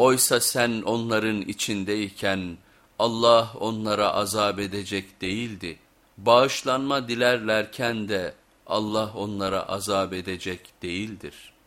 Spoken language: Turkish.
Oysa sen onların içindeyken Allah onlara azap edecek değildi. Bağışlanma dilerlerken de Allah onlara azap edecek değildir.''